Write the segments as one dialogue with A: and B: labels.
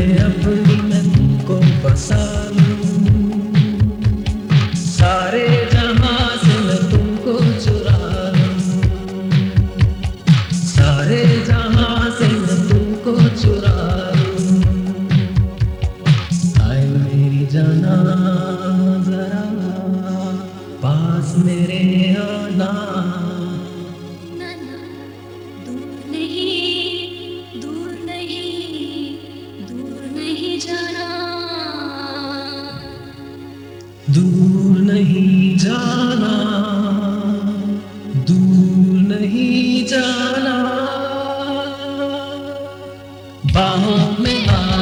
A: अपनी
B: मन को बसा लूँ
A: दूर नहीं जाना
B: दूर नहीं जाना। बाहों में आ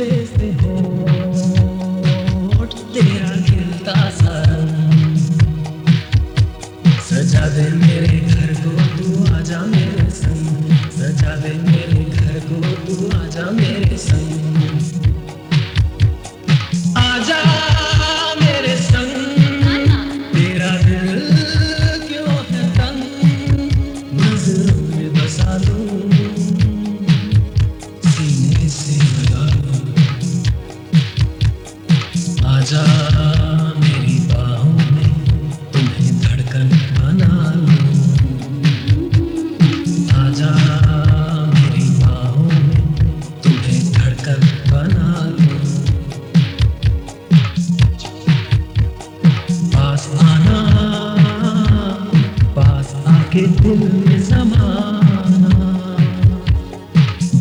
B: देखते सजा दे मेरे घर को तू आजा मेरे संग। सजा दे मेरे के दिल में समाना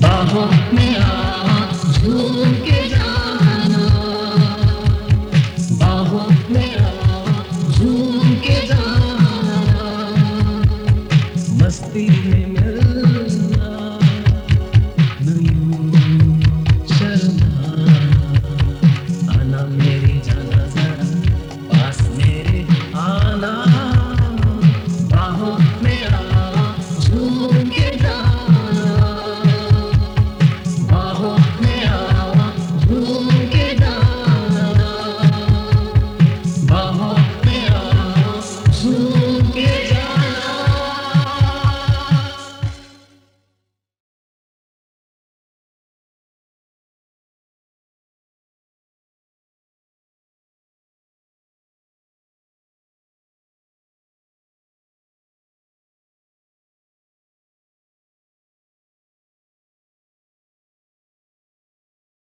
B: बाहों में आ झूम के जाना। बाहों में आ झूम के जाना। मस्ती में